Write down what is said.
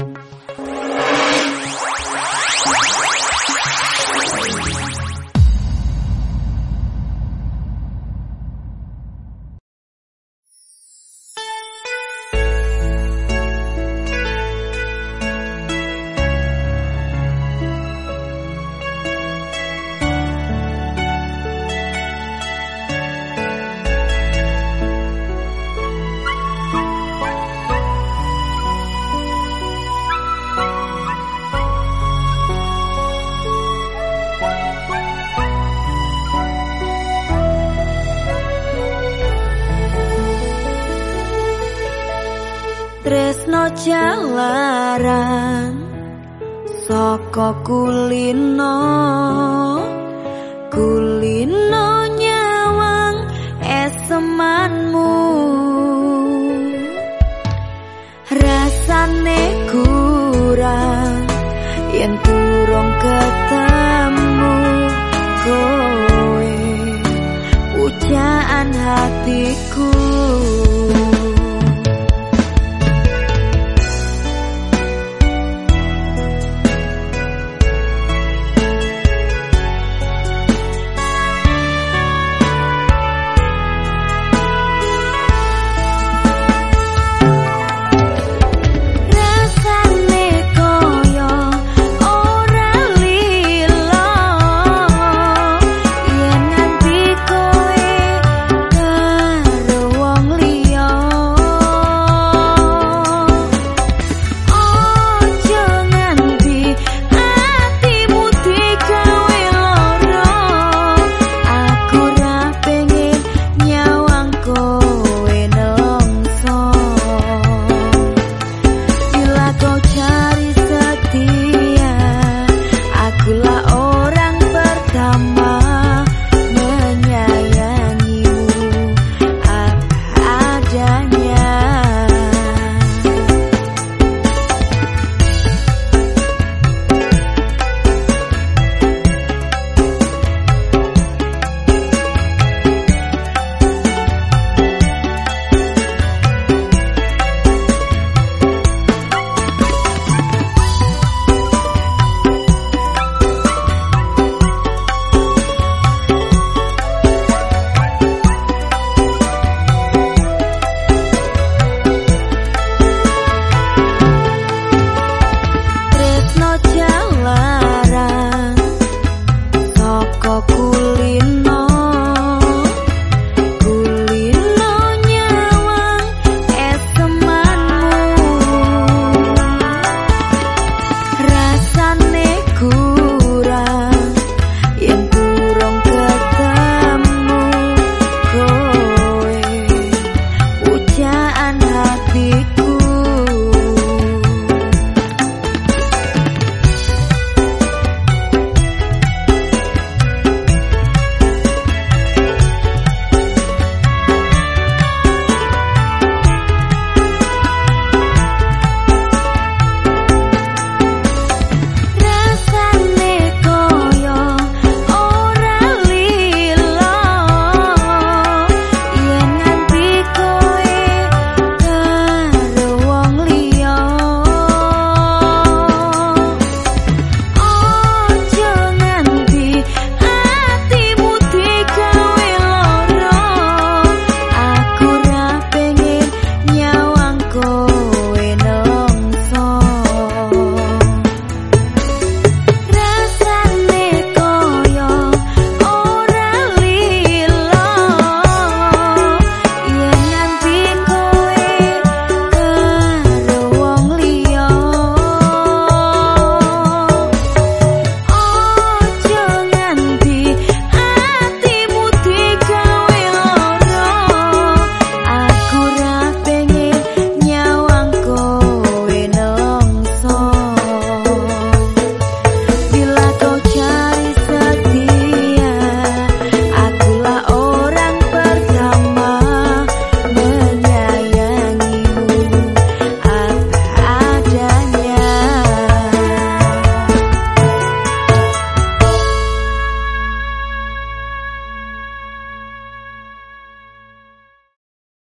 you tresno jalaran saka kulino kulino nyawang esemanmu. Rasane kurang yen turung ketemu kowe. Pujaan hatiku